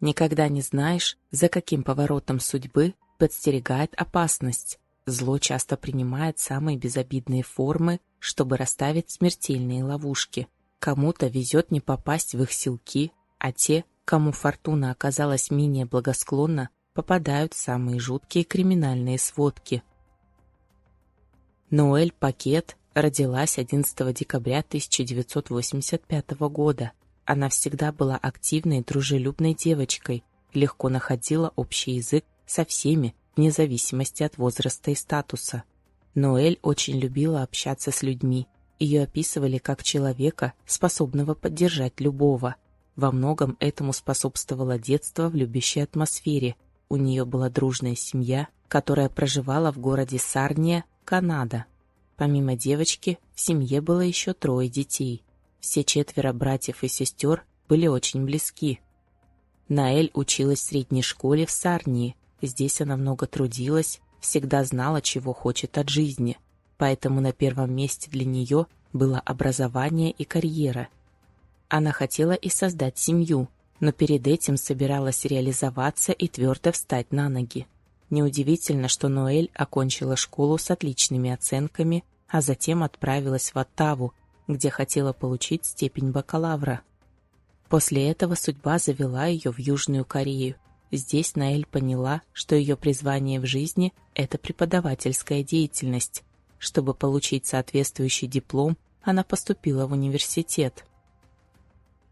Никогда не знаешь, за каким поворотом судьбы подстерегает опасность. Зло часто принимает самые безобидные формы, чтобы расставить смертельные ловушки. Кому-то везет не попасть в их силки, а те, кому фортуна оказалась менее благосклонна, попадают в самые жуткие криминальные сводки. Ноэль Пакет родилась 11 декабря 1985 года. Она всегда была активной дружелюбной девочкой, легко находила общий язык со всеми, вне зависимости от возраста и статуса. Ноэль очень любила общаться с людьми. Ее описывали как человека, способного поддержать любого. Во многом этому способствовало детство в любящей атмосфере. У нее была дружная семья, которая проживала в городе Сарния, Канада. Помимо девочки, в семье было еще трое детей. Все четверо братьев и сестер были очень близки. Наэль училась в средней школе в Сарнии. Здесь она много трудилась, всегда знала, чего хочет от жизни. Поэтому на первом месте для нее было образование и карьера. Она хотела и создать семью, но перед этим собиралась реализоваться и твердо встать на ноги. Неудивительно, что Ноэль окончила школу с отличными оценками, а затем отправилась в Оттаву, где хотела получить степень бакалавра. После этого судьба завела ее в Южную Корею. Здесь Наэль поняла, что ее призвание в жизни – это преподавательская деятельность. Чтобы получить соответствующий диплом, она поступила в университет.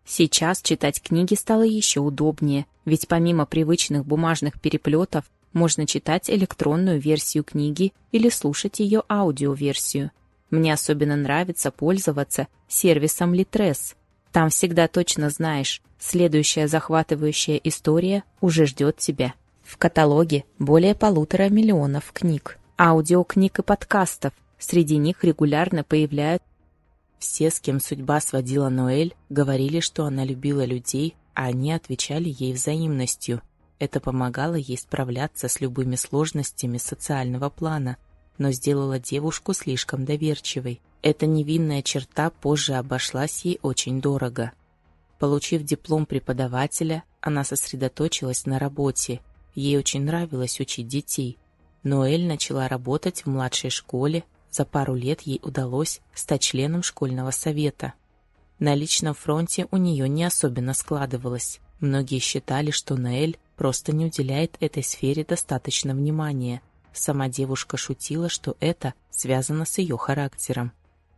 Сейчас читать книги стало еще удобнее, ведь помимо привычных бумажных переплетов можно читать электронную версию книги или слушать ее аудиоверсию. Мне особенно нравится пользоваться сервисом Litres. Там всегда точно знаешь, следующая захватывающая история уже ждет тебя. В каталоге более полутора миллионов книг, аудиокниг и подкастов. Среди них регулярно появляются все, с кем судьба сводила Ноэль, говорили, что она любила людей, а они отвечали ей взаимностью. Это помогало ей справляться с любыми сложностями социального плана, но сделало девушку слишком доверчивой. Эта невинная черта позже обошлась ей очень дорого. Получив диплом преподавателя, она сосредоточилась на работе. Ей очень нравилось учить детей. Ноэль начала работать в младшей школе, за пару лет ей удалось стать членом школьного совета. На личном фронте у нее не особенно складывалось. Многие считали, что Наэль просто не уделяет этой сфере достаточно внимания. Сама девушка шутила, что это связано с ее характером.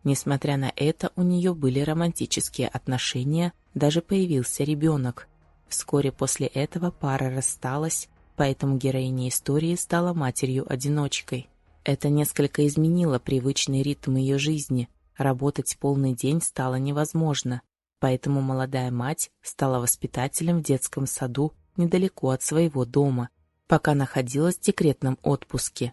Несмотря на это, у нее были романтические отношения, даже появился ребенок. Вскоре после этого пара рассталась, поэтому героиня истории стала матерью-одиночкой. Это несколько изменило привычный ритм ее жизни. Работать полный день стало невозможно, поэтому молодая мать стала воспитателем в детском саду недалеко от своего дома, пока находилась в декретном отпуске.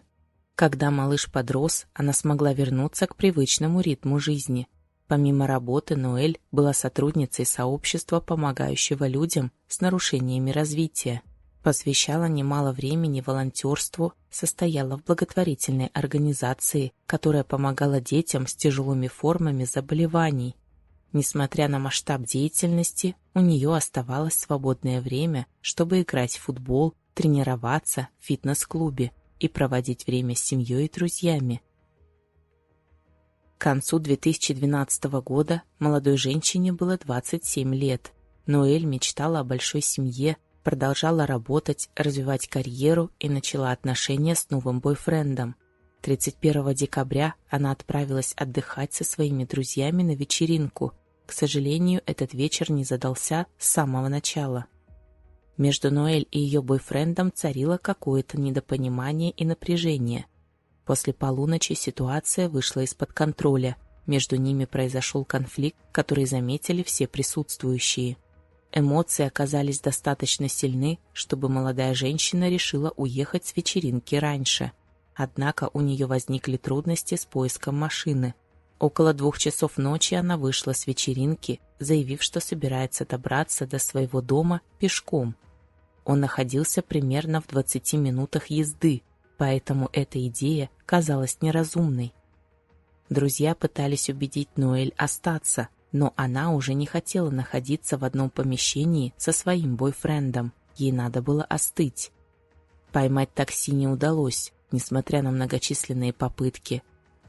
Когда малыш подрос, она смогла вернуться к привычному ритму жизни. Помимо работы, Ноэль была сотрудницей сообщества, помогающего людям с нарушениями развития. Посвящала немало времени волонтерству, состояла в благотворительной организации, которая помогала детям с тяжелыми формами заболеваний. Несмотря на масштаб деятельности, у нее оставалось свободное время, чтобы играть в футбол, тренироваться в фитнес-клубе и проводить время с семьей и друзьями. К концу 2012 года молодой женщине было 27 лет. Ноэль мечтала о большой семье, продолжала работать, развивать карьеру и начала отношения с новым бойфрендом. 31 декабря она отправилась отдыхать со своими друзьями на вечеринку, к сожалению, этот вечер не задался с самого начала. Между Ноэль и ее бойфрендом царило какое-то недопонимание и напряжение. После полуночи ситуация вышла из-под контроля. Между ними произошел конфликт, который заметили все присутствующие. Эмоции оказались достаточно сильны, чтобы молодая женщина решила уехать с вечеринки раньше. Однако у нее возникли трудности с поиском машины. Около двух часов ночи она вышла с вечеринки, заявив, что собирается добраться до своего дома пешком. Он находился примерно в 20 минутах езды, поэтому эта идея казалась неразумной. Друзья пытались убедить Ноэль остаться, но она уже не хотела находиться в одном помещении со своим бойфрендом. ей надо было остыть. Поймать такси не удалось, несмотря на многочисленные попытки,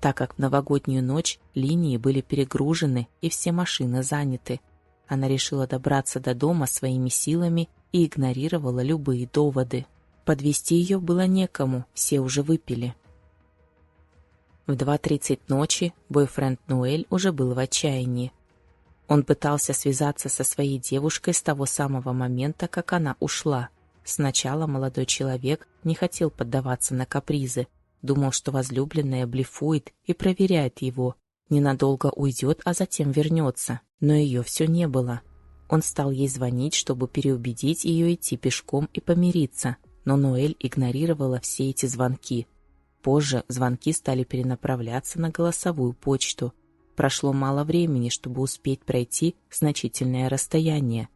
так как в новогоднюю ночь линии были перегружены и все машины заняты. Она решила добраться до дома своими силами и игнорировала любые доводы. Подвести ее было некому, все уже выпили. В 2.30 ночи бойфренд Нуэль уже был в отчаянии. Он пытался связаться со своей девушкой с того самого момента, как она ушла. Сначала молодой человек не хотел поддаваться на капризы, думал, что возлюбленная блефует и проверяет его, ненадолго уйдет, а затем вернется, но ее все не было. Он стал ей звонить, чтобы переубедить ее идти пешком и помириться, но Ноэль игнорировала все эти звонки. Позже звонки стали перенаправляться на голосовую почту. Прошло мало времени, чтобы успеть пройти значительное расстояние.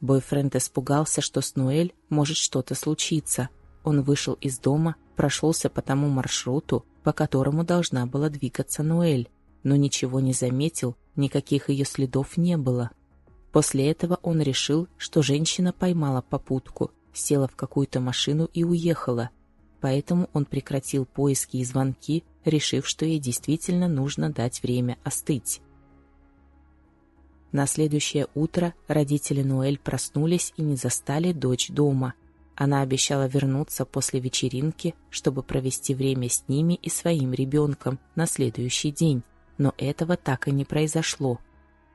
Бойфренд испугался, что с Ноэль может что-то случиться. Он вышел из дома, прошелся по тому маршруту, по которому должна была двигаться Ноэль, но ничего не заметил, никаких ее следов не было. После этого он решил, что женщина поймала попутку, села в какую-то машину и уехала. Поэтому он прекратил поиски и звонки, решив, что ей действительно нужно дать время остыть. На следующее утро родители Ноэль проснулись и не застали дочь дома. Она обещала вернуться после вечеринки, чтобы провести время с ними и своим ребенком на следующий день, но этого так и не произошло.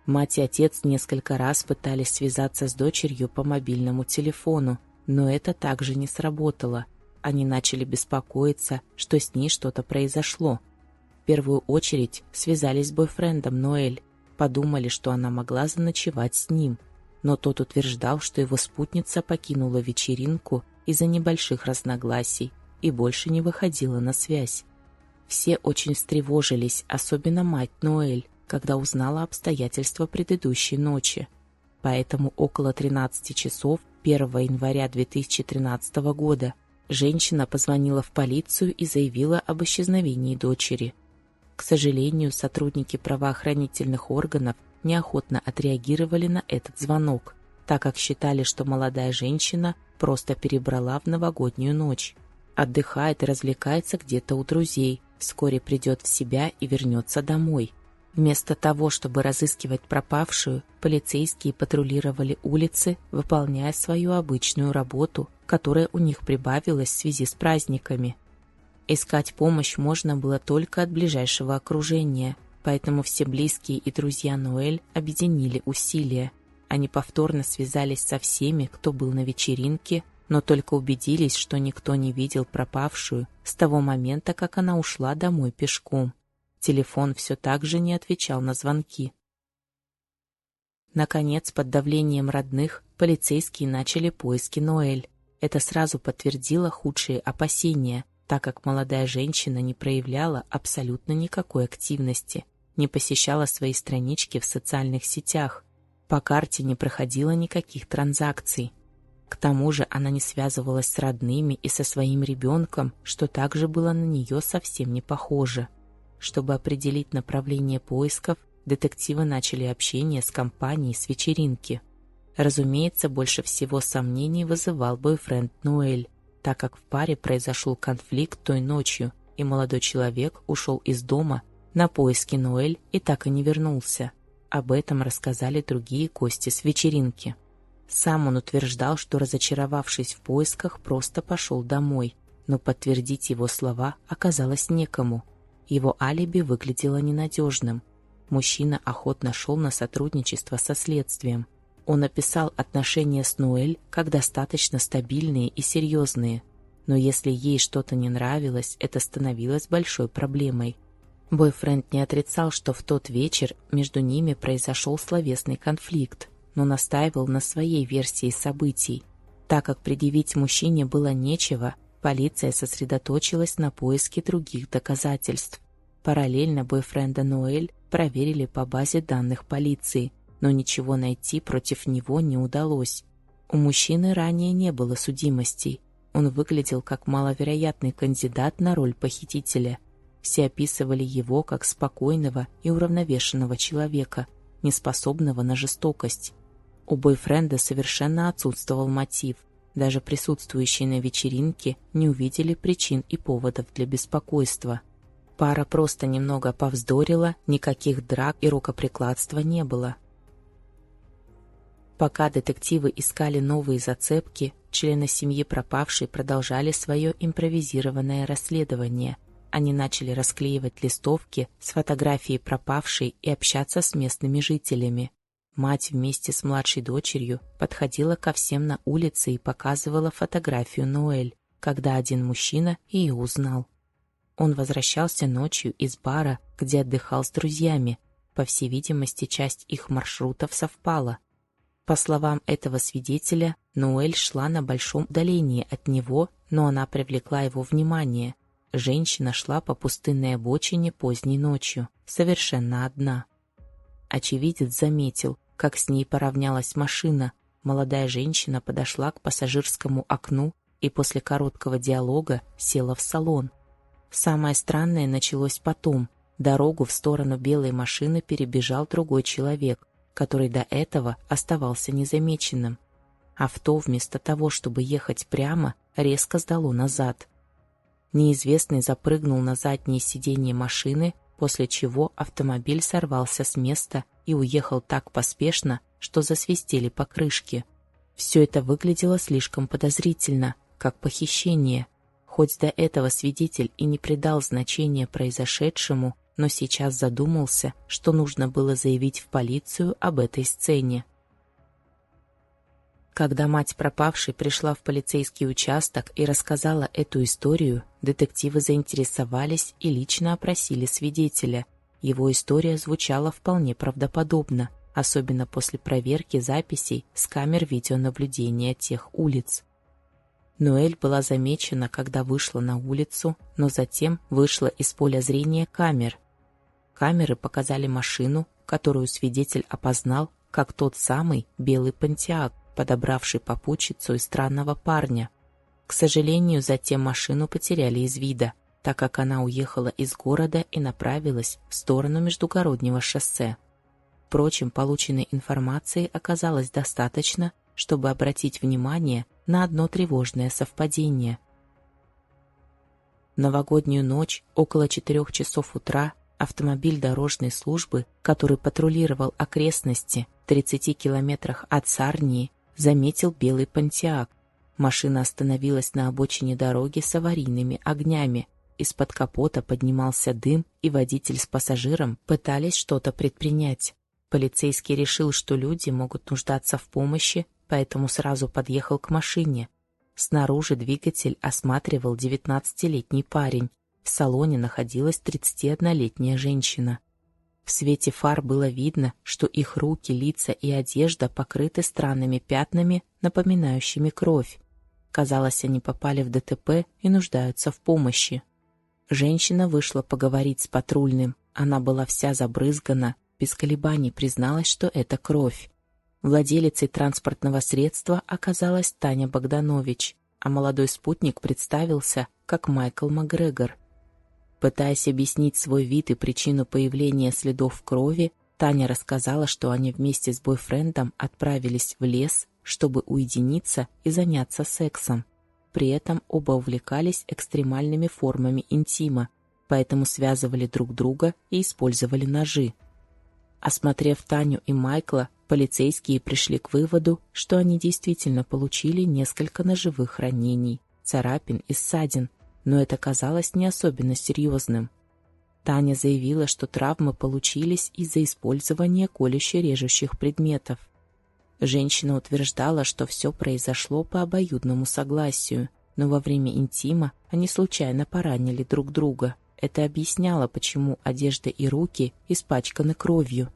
Мать и отец несколько раз пытались связаться с дочерью по мобильному телефону, но это также не сработало. Они начали беспокоиться, что с ней что-то произошло. В первую очередь связались с бойфрендом Ноэль, подумали, что она могла заночевать с ним, но тот утверждал, что его спутница покинула вечеринку из-за небольших разногласий и больше не выходила на связь. Все очень встревожились, особенно мать Ноэль, когда узнала обстоятельства предыдущей ночи. Поэтому около 13 часов 1 января 2013 года женщина позвонила в полицию и заявила об исчезновении дочери – к сожалению, сотрудники правоохранительных органов неохотно отреагировали на этот звонок, так как считали, что молодая женщина просто перебрала в новогоднюю ночь. Отдыхает и развлекается где-то у друзей, вскоре придет в себя и вернется домой. Вместо того, чтобы разыскивать пропавшую, полицейские патрулировали улицы, выполняя свою обычную работу, которая у них прибавилась в связи с праздниками – Искать помощь можно было только от ближайшего окружения, поэтому все близкие и друзья Ноэль объединили усилия. Они повторно связались со всеми, кто был на вечеринке, но только убедились, что никто не видел пропавшую с того момента, как она ушла домой пешком. Телефон все так же не отвечал на звонки. Наконец, под давлением родных, полицейские начали поиски Ноэль. Это сразу подтвердило худшие опасения – так как молодая женщина не проявляла абсолютно никакой активности, не посещала свои странички в социальных сетях, по карте не проходила никаких транзакций. К тому же она не связывалась с родными и со своим ребенком, что также было на нее совсем не похоже. Чтобы определить направление поисков, детективы начали общение с компанией с вечеринки. Разумеется, больше всего сомнений вызывал бойфренд Ноэль так как в паре произошел конфликт той ночью, и молодой человек ушел из дома на поиски Ноэль и так и не вернулся. Об этом рассказали другие гости с вечеринки. Сам он утверждал, что, разочаровавшись в поисках, просто пошел домой, но подтвердить его слова оказалось некому. Его алиби выглядело ненадежным. Мужчина охотно шел на сотрудничество со следствием – он описал отношения с Ноэль как достаточно стабильные и серьезные, но если ей что-то не нравилось, это становилось большой проблемой. Бойфренд не отрицал, что в тот вечер между ними произошел словесный конфликт, но настаивал на своей версии событий. Так как предъявить мужчине было нечего, полиция сосредоточилась на поиске других доказательств. Параллельно бойфренда Ноэль проверили по базе данных полиции – но ничего найти против него не удалось. У мужчины ранее не было судимостей. Он выглядел как маловероятный кандидат на роль похитителя. Все описывали его как спокойного и уравновешенного человека, неспособного на жестокость. У бойфренда совершенно отсутствовал мотив. Даже присутствующие на вечеринке не увидели причин и поводов для беспокойства. Пара просто немного повздорила, никаких драк и рукоприкладства не было. Пока детективы искали новые зацепки, члены семьи пропавшей продолжали свое импровизированное расследование. Они начали расклеивать листовки с фотографией пропавшей и общаться с местными жителями. Мать вместе с младшей дочерью подходила ко всем на улице и показывала фотографию Ноэль, когда один мужчина ее узнал. Он возвращался ночью из бара, где отдыхал с друзьями. По всей видимости, часть их маршрутов совпала. По словам этого свидетеля, Ноэль шла на большом удалении от него, но она привлекла его внимание. Женщина шла по пустынной обочине поздней ночью, совершенно одна. Очевидец заметил, как с ней поравнялась машина. Молодая женщина подошла к пассажирскому окну и после короткого диалога села в салон. Самое странное началось потом. Дорогу в сторону белой машины перебежал другой человек, который до этого оставался незамеченным. Авто вместо того, чтобы ехать прямо, резко сдало назад. Неизвестный запрыгнул на заднее сиденье машины, после чего автомобиль сорвался с места и уехал так поспешно, что засвистели покрышки. Все это выглядело слишком подозрительно, как похищение. Хоть до этого свидетель и не придал значения произошедшему, но сейчас задумался, что нужно было заявить в полицию об этой сцене. Когда мать пропавшей пришла в полицейский участок и рассказала эту историю, детективы заинтересовались и лично опросили свидетеля. Его история звучала вполне правдоподобно, особенно после проверки записей с камер видеонаблюдения тех улиц. Ноэль была замечена, когда вышла на улицу, но затем вышла из поля зрения камер. Камеры показали машину, которую свидетель опознал как тот самый белый пантеак, подобравший попутчицу и странного парня. К сожалению, затем машину потеряли из вида, так как она уехала из города и направилась в сторону междугороднего шоссе. Впрочем, полученной информации оказалось достаточно, чтобы обратить внимание на одно тревожное совпадение. Новогоднюю ночь, около четырех часов утра, автомобиль дорожной службы, который патрулировал окрестности в 30 километрах от Сарнии, заметил белый понтиак. Машина остановилась на обочине дороги с аварийными огнями. Из-под капота поднимался дым, и водитель с пассажиром пытались что-то предпринять. Полицейский решил, что люди могут нуждаться в помощи, поэтому сразу подъехал к машине. Снаружи двигатель осматривал 19-летний парень. В салоне находилась 31-летняя женщина. В свете фар было видно, что их руки, лица и одежда покрыты странными пятнами, напоминающими кровь. Казалось, они попали в ДТП и нуждаются в помощи. Женщина вышла поговорить с патрульным. Она была вся забрызгана, без колебаний призналась, что это кровь. Владелицей транспортного средства оказалась Таня Богданович, а молодой спутник представился как Майкл Макгрегор – Пытаясь объяснить свой вид и причину появления следов крови, Таня рассказала, что они вместе с бойфрендом отправились в лес, чтобы уединиться и заняться сексом. При этом оба увлекались экстремальными формами интима, поэтому связывали друг друга и использовали ножи. Осмотрев Таню и Майкла, полицейские пришли к выводу, что они действительно получили несколько ножевых ранений, царапин и ссадин, но это казалось не особенно серьезным. Таня заявила, что травмы получились из-за использования колюще-режущих предметов. Женщина утверждала, что все произошло по обоюдному согласию, но во время интима они случайно поранили друг друга. Это объясняло, почему одежда и руки испачканы кровью,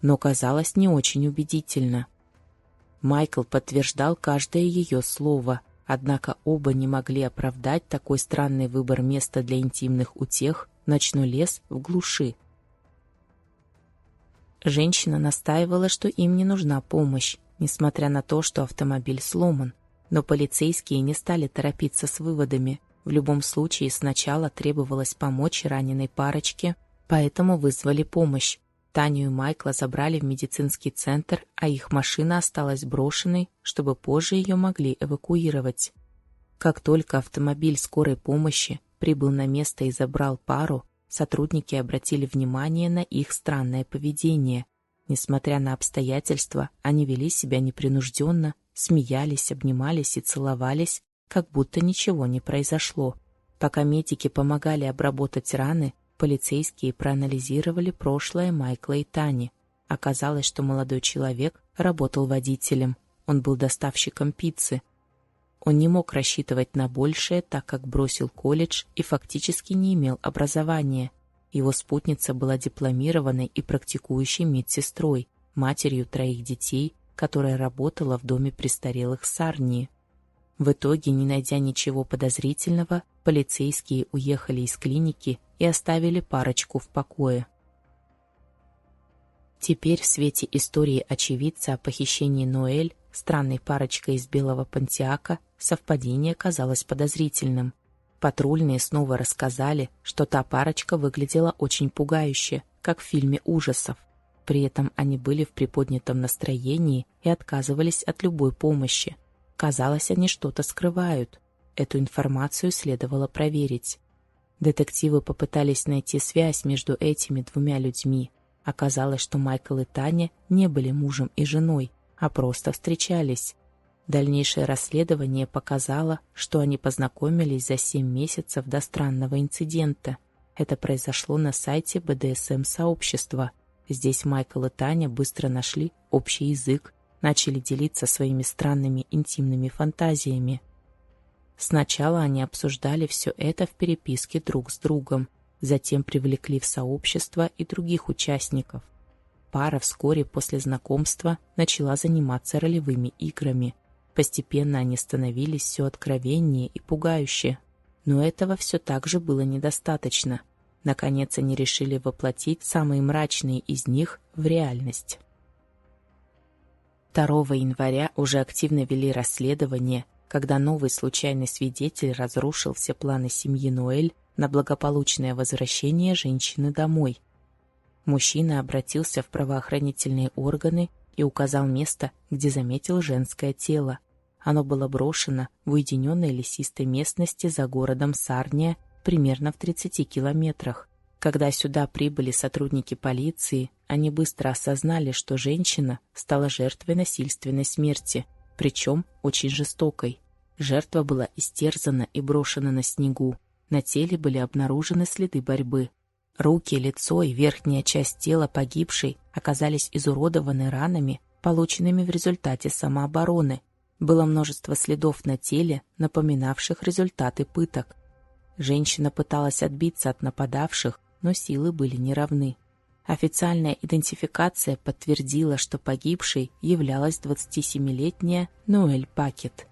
но казалось не очень убедительно. Майкл подтверждал каждое ее слово, Однако оба не могли оправдать такой странный выбор места для интимных утех ночной лес в глуши. Женщина настаивала, что им не нужна помощь, несмотря на то, что автомобиль сломан. Но полицейские не стали торопиться с выводами. В любом случае сначала требовалось помочь раненой парочке, поэтому вызвали помощь. Таню и Майкла забрали в медицинский центр, а их машина осталась брошенной, чтобы позже ее могли эвакуировать. Как только автомобиль скорой помощи прибыл на место и забрал пару, сотрудники обратили внимание на их странное поведение. Несмотря на обстоятельства, они вели себя непринужденно, смеялись, обнимались и целовались, как будто ничего не произошло. Пока медики помогали обработать раны, Полицейские проанализировали прошлое Майкла и Тани. Оказалось, что молодой человек работал водителем. Он был доставщиком пиццы. Он не мог рассчитывать на большее, так как бросил колледж и фактически не имел образования. Его спутница была дипломированной и практикующей медсестрой, матерью троих детей, которая работала в доме престарелых Сарнии. В итоге, не найдя ничего подозрительного, полицейские уехали из клиники и оставили парочку в покое. Теперь в свете истории очевидца о похищении Ноэль странной парочкой из белого пантиака совпадение казалось подозрительным. Патрульные снова рассказали, что та парочка выглядела очень пугающе, как в фильме ужасов. При этом они были в приподнятом настроении и отказывались от любой помощи. Казалось, они что-то скрывают. Эту информацию следовало проверить. Детективы попытались найти связь между этими двумя людьми. Оказалось, что Майкл и Таня не были мужем и женой, а просто встречались. Дальнейшее расследование показало, что они познакомились за семь месяцев до странного инцидента. Это произошло на сайте БДСМ-сообщества. Здесь Майкл и Таня быстро нашли общий язык начали делиться своими странными интимными фантазиями. Сначала они обсуждали все это в переписке друг с другом, затем привлекли в сообщество и других участников. Пара вскоре после знакомства начала заниматься ролевыми играми. Постепенно они становились все откровеннее и пугающе. Но этого все так же было недостаточно. Наконец они решили воплотить самые мрачные из них в реальность. 2 января уже активно вели расследование, когда новый случайный свидетель разрушил все планы семьи Ноэль на благополучное возвращение женщины домой. Мужчина обратился в правоохранительные органы и указал место, где заметил женское тело. Оно было брошено в уединенной лесистой местности за городом Сарния примерно в 30 километрах. Когда сюда прибыли сотрудники полиции, они быстро осознали, что женщина стала жертвой насильственной смерти, причем очень жестокой. Жертва была истерзана и брошена на снегу. На теле были обнаружены следы борьбы. Руки, лицо и верхняя часть тела погибшей оказались изуродованы ранами, полученными в результате самообороны. Было множество следов на теле, напоминавших результаты пыток. Женщина пыталась отбиться от нападавших, но силы были неравны. Официальная идентификация подтвердила, что погибшей являлась 27-летняя Ноэль Пакет.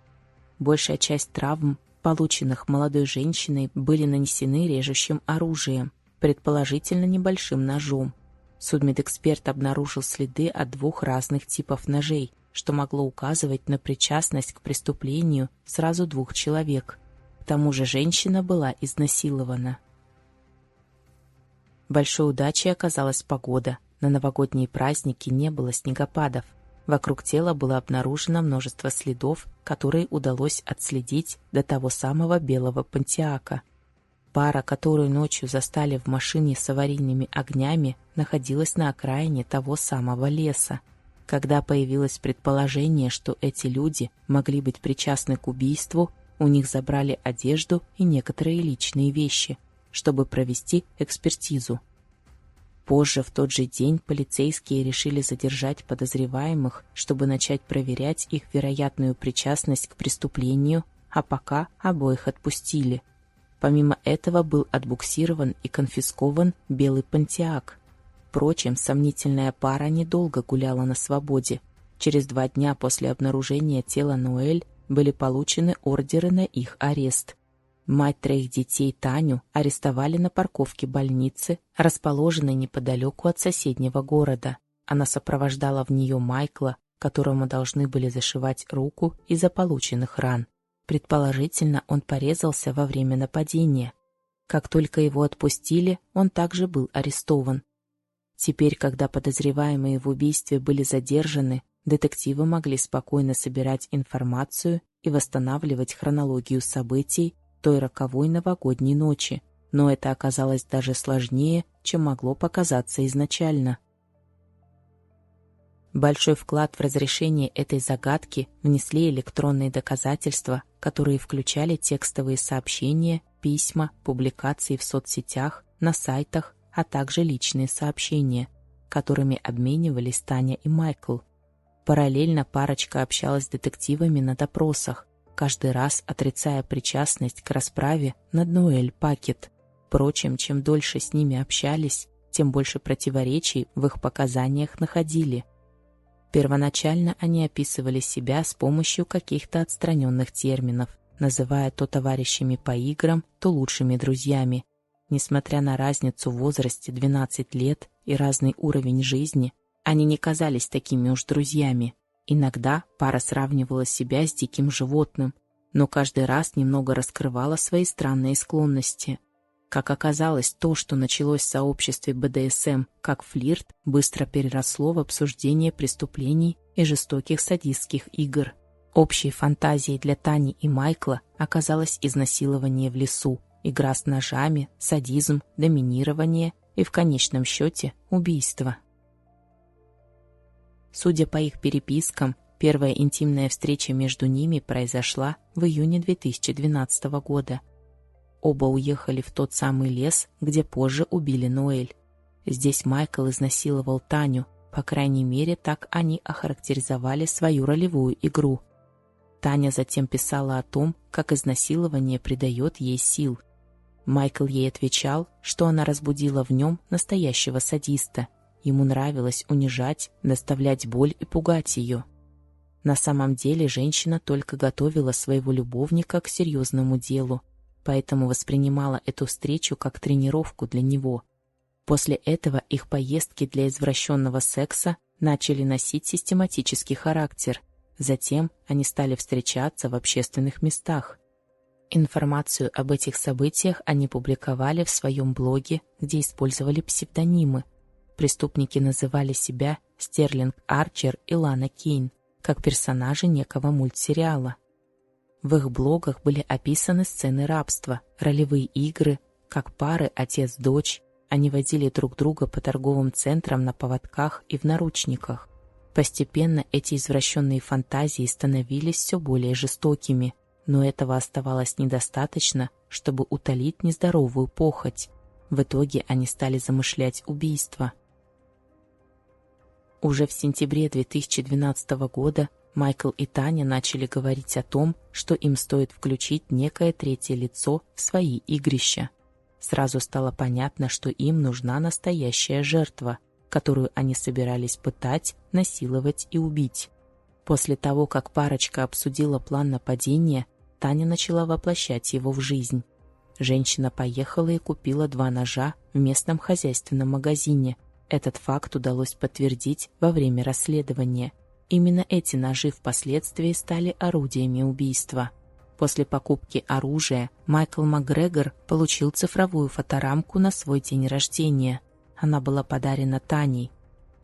Большая часть травм, полученных молодой женщиной, были нанесены режущим оружием, предположительно небольшим ножом. Судмедэксперт обнаружил следы от двух разных типов ножей, что могло указывать на причастность к преступлению сразу двух человек. К тому же женщина была изнасилована. Большой удачей оказалась погода. На новогодние праздники не было снегопадов. Вокруг тела было обнаружено множество следов, которые удалось отследить до того самого белого пантиака. Пара, которую ночью застали в машине с аварийными огнями, находилась на окраине того самого леса. Когда появилось предположение, что эти люди могли быть причастны к убийству, у них забрали одежду и некоторые личные вещи – чтобы провести экспертизу. Позже, в тот же день, полицейские решили задержать подозреваемых, чтобы начать проверять их вероятную причастность к преступлению, а пока обоих отпустили. Помимо этого был отбуксирован и конфискован белый пантеак. Впрочем, сомнительная пара недолго гуляла на свободе. Через два дня после обнаружения тела Ноэль были получены ордеры на их арест. Мать троих детей Таню арестовали на парковке больницы, расположенной неподалеку от соседнего города. Она сопровождала в нее Майкла, которому должны были зашивать руку из-за полученных ран. Предположительно, он порезался во время нападения. Как только его отпустили, он также был арестован. Теперь, когда подозреваемые в убийстве были задержаны, детективы могли спокойно собирать информацию и восстанавливать хронологию событий той роковой новогодней ночи, но это оказалось даже сложнее, чем могло показаться изначально. Большой вклад в разрешение этой загадки внесли электронные доказательства, которые включали текстовые сообщения, письма, публикации в соцсетях, на сайтах, а также личные сообщения, которыми обменивались Таня и Майкл. Параллельно парочка общалась с детективами на допросах, каждый раз отрицая причастность к расправе над Ноэль Пакет. Впрочем, чем дольше с ними общались, тем больше противоречий в их показаниях находили. Первоначально они описывали себя с помощью каких-то отстраненных терминов, называя то товарищами по играм, то лучшими друзьями. Несмотря на разницу в возрасте 12 лет и разный уровень жизни, они не казались такими уж друзьями. Иногда пара сравнивала себя с диким животным, но каждый раз немного раскрывала свои странные склонности. Как оказалось, то, что началось в сообществе БДСМ как флирт, быстро переросло в обсуждение преступлений и жестоких садистских игр. Общей фантазией для Тани и Майкла оказалось изнасилование в лесу, игра с ножами, садизм, доминирование и, в конечном счете, убийство. Судя по их перепискам, первая интимная встреча между ними произошла в июне 2012 года. Оба уехали в тот самый лес, где позже убили Ноэль. Здесь Майкл изнасиловал Таню, по крайней мере, так они охарактеризовали свою ролевую игру. Таня затем писала о том, как изнасилование придает ей сил. Майкл ей отвечал, что она разбудила в нем настоящего садиста – Ему нравилось унижать, доставлять боль и пугать ее. На самом деле женщина только готовила своего любовника к серьезному делу, поэтому воспринимала эту встречу как тренировку для него. После этого их поездки для извращенного секса начали носить систематический характер. Затем они стали встречаться в общественных местах. Информацию об этих событиях они публиковали в своем блоге, где использовали псевдонимы – Преступники называли себя Стерлинг Арчер и Лана Кейн, как персонажи некого мультсериала. В их блогах были описаны сцены рабства, ролевые игры, как пары отец-дочь. Они водили друг друга по торговым центрам на поводках и в наручниках. Постепенно эти извращенные фантазии становились все более жестокими, но этого оставалось недостаточно, чтобы утолить нездоровую похоть. В итоге они стали замышлять убийство – уже в сентябре 2012 года Майкл и Таня начали говорить о том, что им стоит включить некое третье лицо в свои игрища. Сразу стало понятно, что им нужна настоящая жертва, которую они собирались пытать, насиловать и убить. После того, как парочка обсудила план нападения, Таня начала воплощать его в жизнь. Женщина поехала и купила два ножа в местном хозяйственном магазине – этот факт удалось подтвердить во время расследования. Именно эти ножи впоследствии стали орудиями убийства. После покупки оружия Майкл МакГрегор получил цифровую фоторамку на свой день рождения. Она была подарена Таней.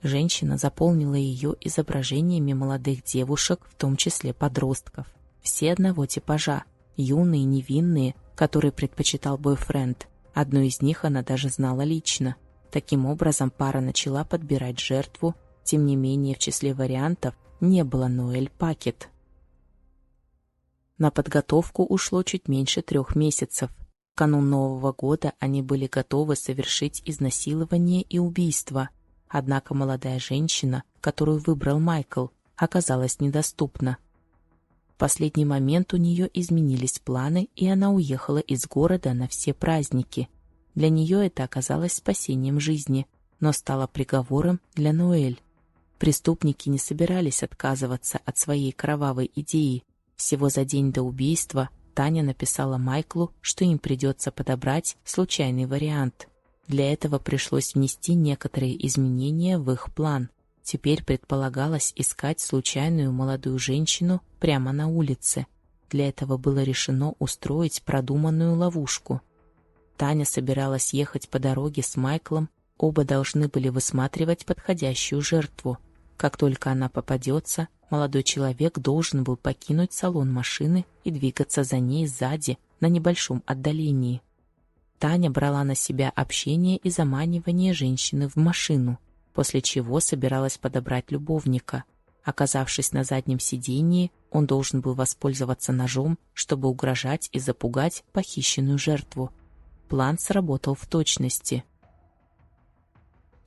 Женщина заполнила ее изображениями молодых девушек, в том числе подростков. Все одного типажа, юные, невинные, которые предпочитал бойфренд. Одну из них она даже знала лично. Таким образом, пара начала подбирать жертву, тем не менее в числе вариантов не было Ноэль Пакет. На подготовку ушло чуть меньше трех месяцев. В канун Нового года они были готовы совершить изнасилование и убийство, однако молодая женщина, которую выбрал Майкл, оказалась недоступна. В последний момент у нее изменились планы, и она уехала из города на все праздники. Для нее это оказалось спасением жизни, но стало приговором для Ноэль. Преступники не собирались отказываться от своей кровавой идеи. Всего за день до убийства Таня написала Майклу, что им придется подобрать случайный вариант. Для этого пришлось внести некоторые изменения в их план. Теперь предполагалось искать случайную молодую женщину прямо на улице. Для этого было решено устроить продуманную ловушку – Таня собиралась ехать по дороге с Майклом, Оба должны были высматривать подходящую жертву. Как только она попадется, молодой человек должен был покинуть салон машины и двигаться за ней сзади на небольшом отдалении. Таня брала на себя общение и заманивание женщины в машину, после чего собиралась подобрать любовника. Оказавшись на заднем сидении, он должен был воспользоваться ножом, чтобы угрожать и запугать похищенную жертву. План сработал в точности.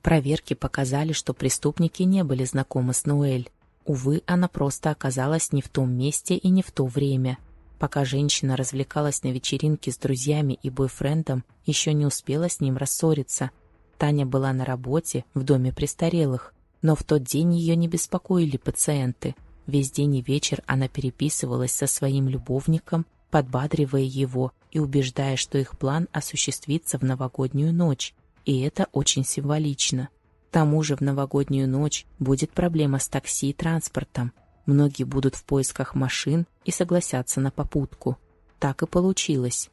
Проверки показали, что преступники не были знакомы с Ноэль. Увы, она просто оказалась не в том месте и не в то время. Пока женщина развлекалась на вечеринке с друзьями и бойфрендом, еще не успела с ним рассориться. Таня была на работе в доме престарелых, но в тот день ее не беспокоили пациенты. Весь день и вечер она переписывалась со своим любовником, подбадривая его и убеждая, что их план осуществится в новогоднюю ночь. И это очень символично. К тому же в новогоднюю ночь будет проблема с такси и транспортом. Многие будут в поисках машин и согласятся на попутку. Так и получилось.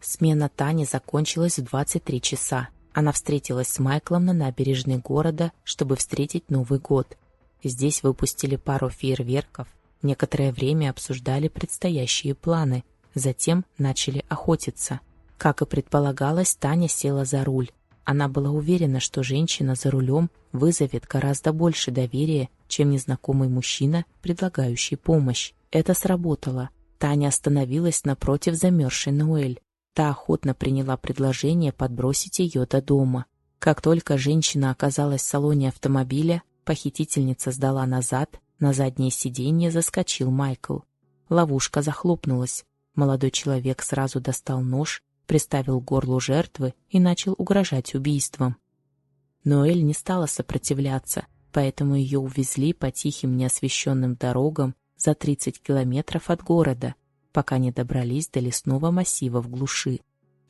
Смена Тани закончилась в 23 часа. Она встретилась с Майклом на набережной города, чтобы встретить Новый год. Здесь выпустили пару фейерверков, некоторое время обсуждали предстоящие планы, затем начали охотиться. Как и предполагалось, Таня села за руль. Она была уверена, что женщина за рулем вызовет гораздо больше доверия, чем незнакомый мужчина, предлагающий помощь. Это сработало. Таня остановилась напротив замерзшей Ноэль. Та охотно приняла предложение подбросить ее до дома. Как только женщина оказалась в салоне автомобиля, похитительница сдала назад, на заднее сиденье заскочил Майкл. Ловушка захлопнулась. Молодой человек сразу достал нож, приставил к горлу жертвы и начал угрожать убийством. Ноэль не стала сопротивляться, поэтому ее увезли по тихим неосвещенным дорогам за 30 километров от города, пока не добрались до лесного массива в глуши.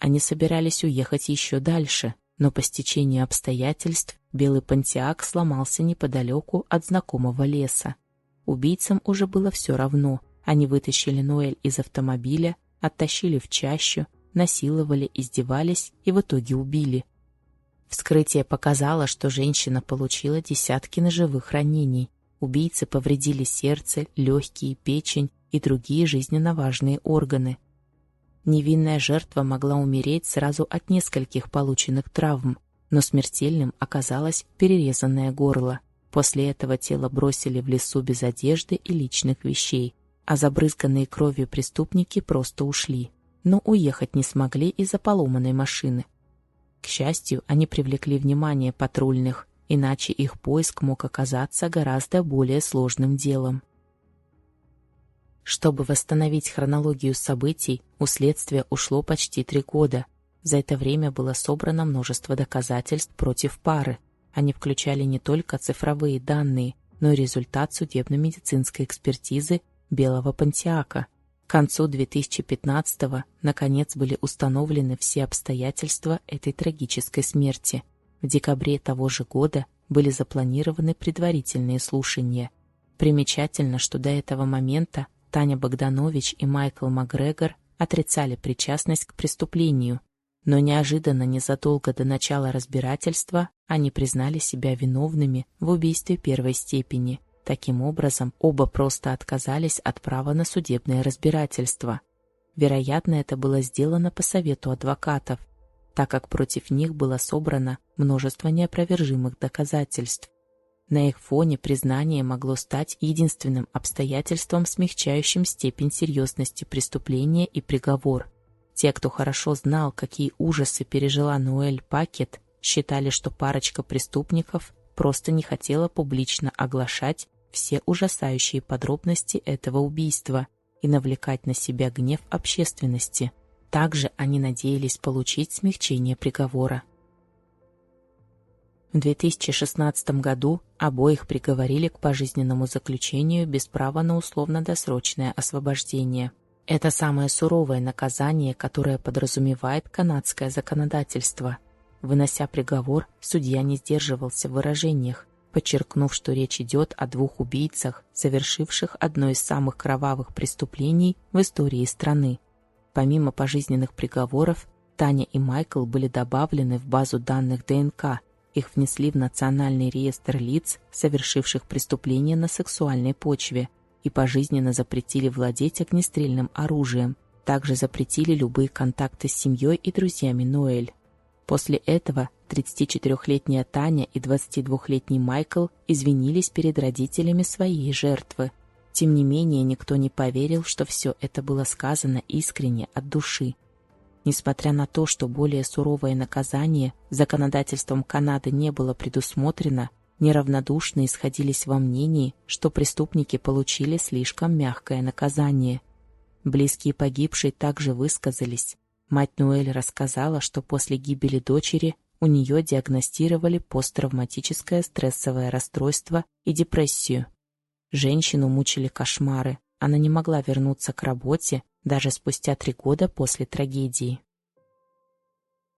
Они собирались уехать еще дальше, но по стечению обстоятельств белый пантеак сломался неподалеку от знакомого леса. Убийцам уже было все равно. Они вытащили Ноэль из автомобиля, оттащили в чащу, насиловали, издевались и в итоге убили. Вскрытие показало, что женщина получила десятки ножевых ранений. Убийцы повредили сердце, легкие, печень и другие жизненно важные органы. Невинная жертва могла умереть сразу от нескольких полученных травм, но смертельным оказалось перерезанное горло. После этого тело бросили в лесу без одежды и личных вещей, а забрызганные кровью преступники просто ушли. Но уехать не смогли из-за поломанной машины. К счастью, они привлекли внимание патрульных, иначе их поиск мог оказаться гораздо более сложным делом. Чтобы восстановить хронологию событий, у следствия ушло почти три года. За это время было собрано множество доказательств против пары. Они включали не только цифровые данные, но и результат судебно-медицинской экспертизы белого пантеака – к концу 2015-го, наконец, были установлены все обстоятельства этой трагической смерти. В декабре того же года были запланированы предварительные слушания. Примечательно, что до этого момента Таня Богданович и Майкл Макгрегор отрицали причастность к преступлению, но неожиданно незадолго до начала разбирательства они признали себя виновными в убийстве первой степени – Таким образом, оба просто отказались от права на судебное разбирательство. Вероятно, это было сделано по совету адвокатов, так как против них было собрано множество неопровержимых доказательств. На их фоне признание могло стать единственным обстоятельством, смягчающим степень серьезности преступления и приговор. Те, кто хорошо знал, какие ужасы пережила Ноэль Пакет, считали, что парочка преступников просто не хотела публично оглашать все ужасающие подробности этого убийства и навлекать на себя гнев общественности. Также они надеялись получить смягчение приговора. В 2016 году обоих приговорили к пожизненному заключению без права на условно-досрочное освобождение. Это самое суровое наказание, которое подразумевает канадское законодательство. Вынося приговор, судья не сдерживался в выражениях, подчеркнув, что речь идет о двух убийцах, совершивших одно из самых кровавых преступлений в истории страны. Помимо пожизненных приговоров, Таня и Майкл были добавлены в базу данных ДНК. Их внесли в Национальный реестр лиц, совершивших преступления на сексуальной почве, и пожизненно запретили владеть огнестрельным оружием. Также запретили любые контакты с семьей и друзьями Ноэль. После этого 34-летняя Таня и 22-летний Майкл извинились перед родителями своей жертвы. Тем не менее, никто не поверил, что все это было сказано искренне от души. Несмотря на то, что более суровое наказание законодательством Канады не было предусмотрено, неравнодушные сходились во мнении, что преступники получили слишком мягкое наказание. Близкие погибшей также высказались. Мать Нуэль рассказала, что после гибели дочери у нее диагностировали посттравматическое стрессовое расстройство и депрессию. Женщину мучили кошмары. Она не могла вернуться к работе даже спустя три года после трагедии.